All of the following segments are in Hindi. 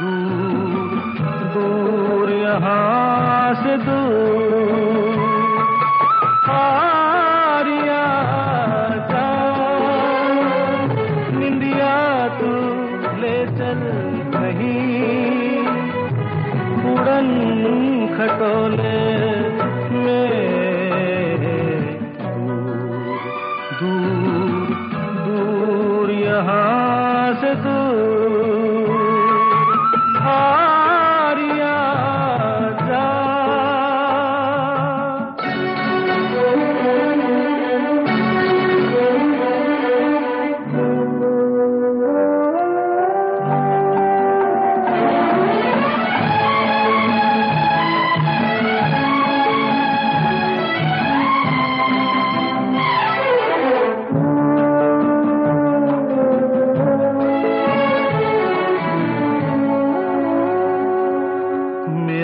दूर दूर यहाँ से दूर।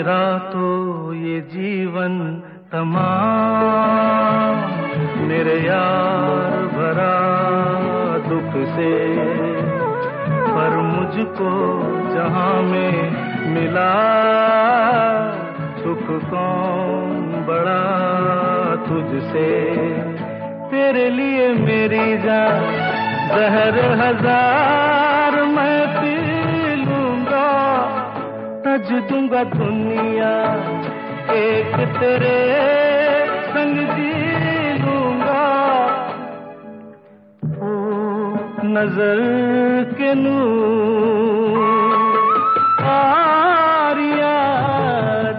मेरा तो ये जीवन तमाम। मेरे यार भरा दुख से, पर मुझको जहाँ में मिला सुख कौन बड़ा तुझसे। तेरे लिए मेरी जान जहर हज़ार तज दूँगा दुनिया, एक तेरे संग जी लूँगा। ओ, नज़र के नूर, आरिया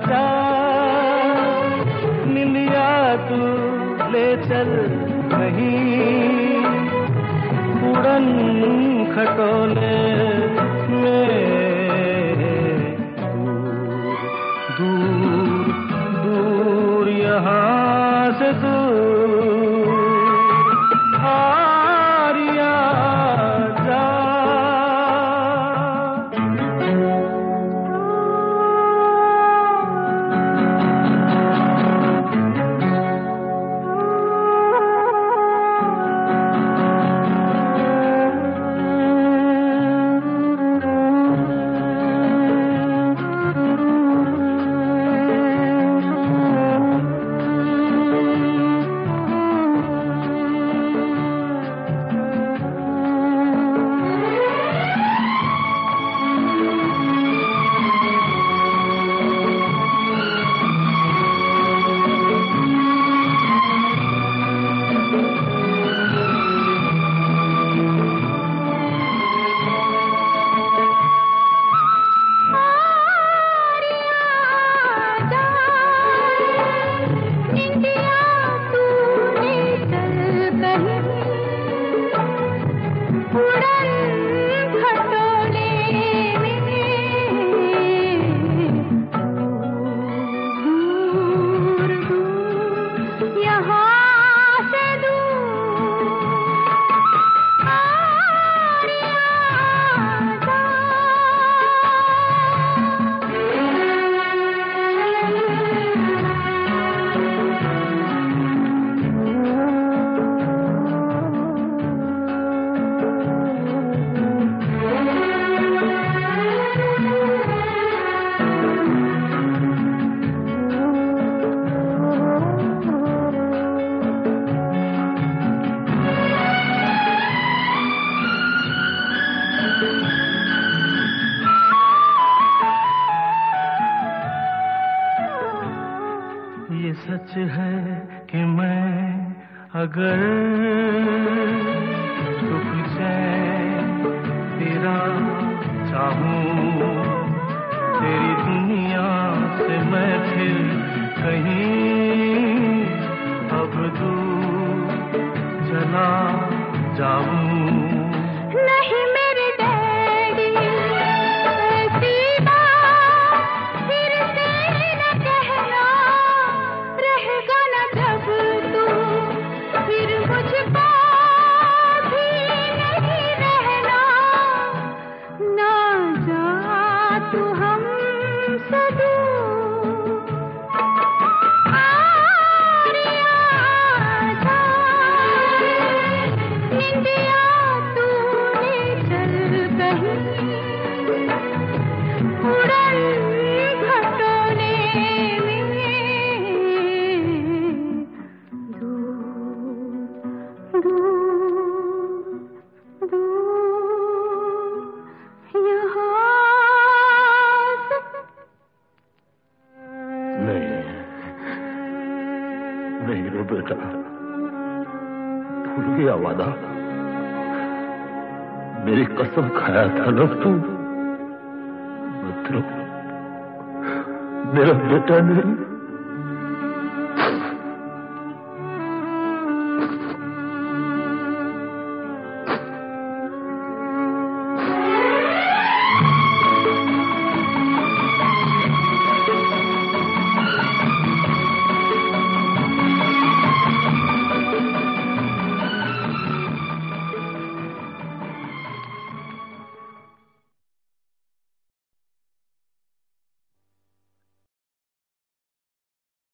जा। निलिया तू उड़न खटोले में। दूर यहाँ से दूर सच है कि मैं अगर सुख चैन तेरा चाहूँ, तेरी दुनिया से मैं फिर कहीं अब दूर चला जाऊँ। बेटा। भूल गया वादा। मेरी कसम खाया था ना तू। मित्रों मेरा बेटा नहीं।